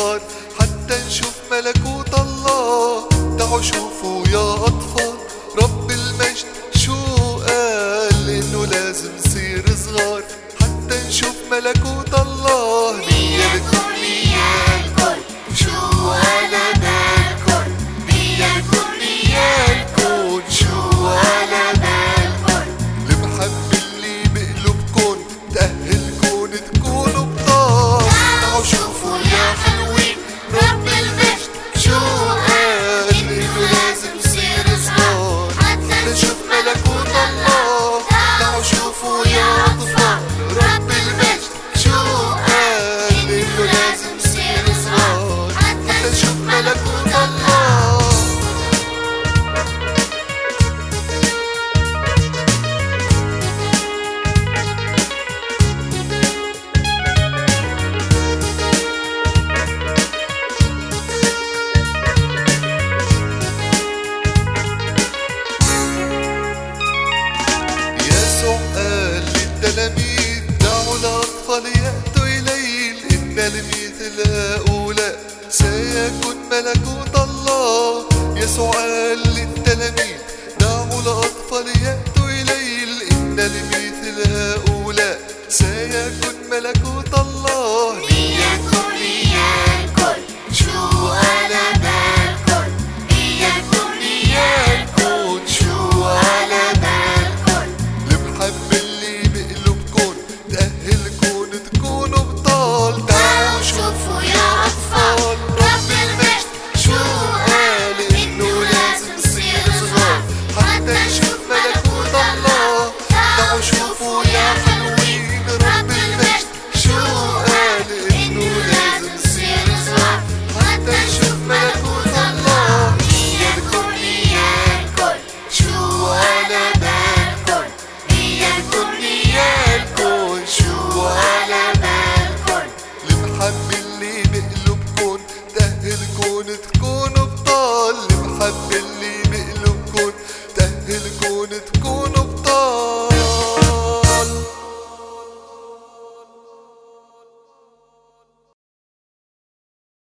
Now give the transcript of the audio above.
الصغار حتى نشوف ملكوت الله. تعوا شوفوا يا أطفال رب المجد شو قال إنه لازم نصير صغار. حتى نشوف ملكوت الله نية بتكون يهدوا إن المثل سيكون ملكوت الله يسوع قال للتلاميذ. دعوا الأطفال يأتوا إلي إن المثل هؤلاء سيكون ملكوت حب اللي بقلب كون دهر كون